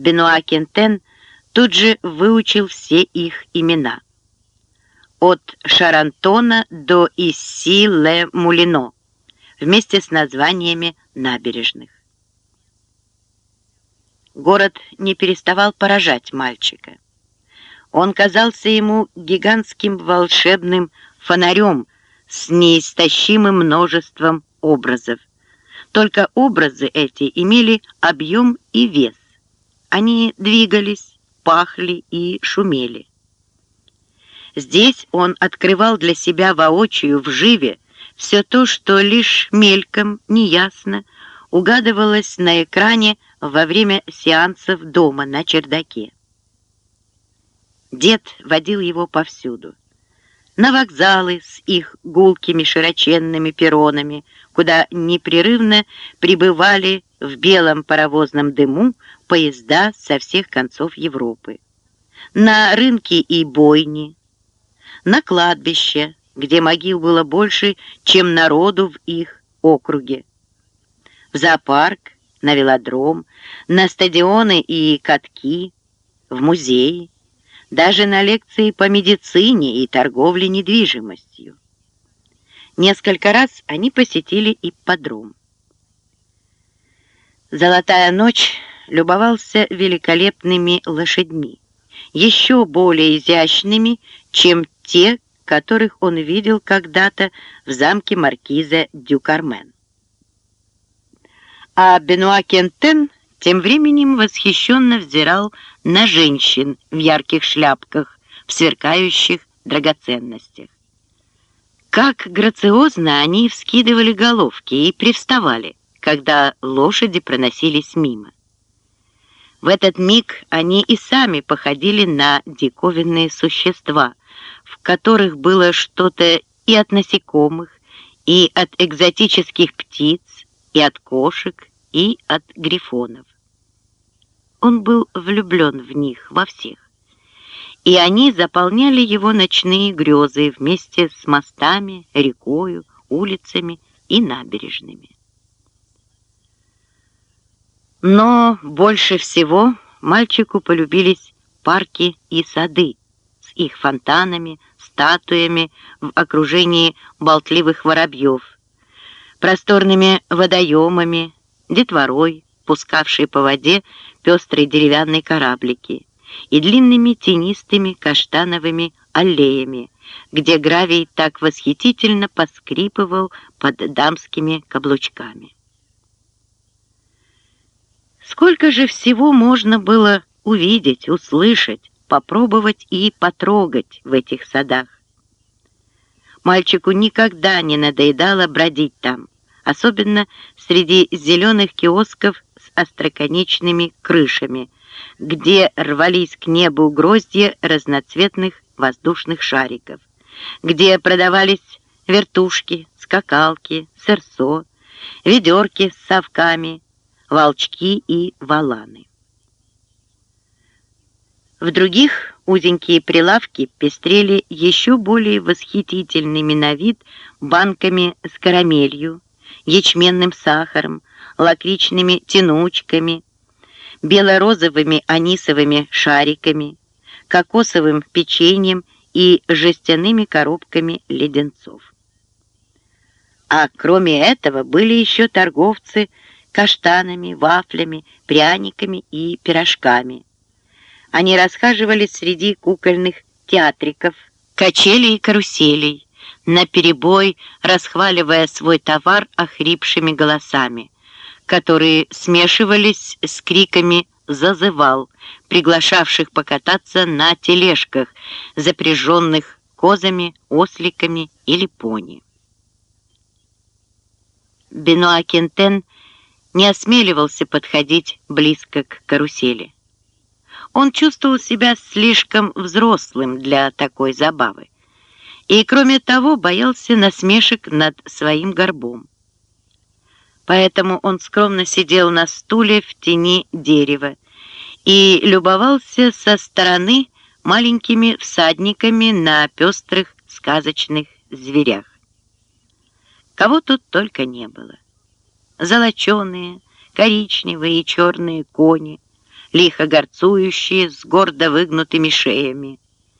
Бенуа Кентен тут же выучил все их имена. От Шарантона до Исси-Ле-Мулино вместе с названиями набережных. Город не переставал поражать мальчика. Он казался ему гигантским волшебным фонарем с неистощимым множеством образов. Только образы эти имели объем и вес. Они двигались, пахли и шумели. Здесь он открывал для себя воочию, вживе, все то, что лишь мельком, неясно, угадывалось на экране во время сеансов дома на чердаке. Дед водил его повсюду. На вокзалы с их гулкими широченными перронами, куда непрерывно прибывали в белом паровозном дыму поезда со всех концов Европы. На рынки и бойни, на кладбище, где могил было больше, чем народу в их округе, в зоопарк, на велодром, на стадионы и катки, в музеи, даже на лекции по медицине и торговле недвижимостью. Несколько раз они посетили ипподром. «Золотая ночь» любовался великолепными лошадьми, еще более изящными, чем те, которых он видел когда-то в замке маркиза Дюкармен. А Бенуа Кентен тем временем восхищенно взирал на женщин в ярких шляпках, в сверкающих драгоценностях. Как грациозно они вскидывали головки и привставали, когда лошади проносились мимо. В этот миг они и сами походили на диковинные существа, в которых было что-то и от насекомых, и от экзотических птиц, и от кошек, и от грифонов. Он был влюблен в них, во всех. И они заполняли его ночные грезы вместе с мостами, рекою, улицами и набережными. Но больше всего мальчику полюбились парки и сады с их фонтанами, статуями в окружении болтливых воробьев, просторными водоемами, детворой, пускавшей по воде пестрые деревянные кораблики, и длинными тенистыми каштановыми аллеями, где гравий так восхитительно поскрипывал под дамскими каблучками. Сколько же всего можно было увидеть, услышать, попробовать и потрогать в этих садах. Мальчику никогда не надоедало бродить там, особенно среди зеленых киосков с остроконечными крышами, где рвались к небу гроздья разноцветных воздушных шариков, где продавались вертушки, скакалки, сырцо, ведерки с совками, волчки и валаны. В других узенькие прилавки пестрели еще более восхитительными на вид банками с карамелью, ячменным сахаром, лакричными тянучками, бело-розовыми анисовыми шариками, кокосовым печеньем и жестяными коробками леденцов. А кроме этого были еще торговцы каштанами, вафлями, пряниками и пирожками. Они расхаживали среди кукольных театриков, качелей и каруселей, наперебой расхваливая свой товар охрипшими голосами, которые смешивались с криками «зазывал», приглашавших покататься на тележках, запряженных козами, осликами или пони. Бенуа Кентен не осмеливался подходить близко к карусели. Он чувствовал себя слишком взрослым для такой забавы и, кроме того, боялся насмешек над своим горбом. Поэтому он скромно сидел на стуле в тени дерева и любовался со стороны маленькими всадниками на пестрых сказочных зверях. Кого тут только не было. Золоченые, коричневые и черные кони, лихо горцующие, с гордо выгнутыми шеями.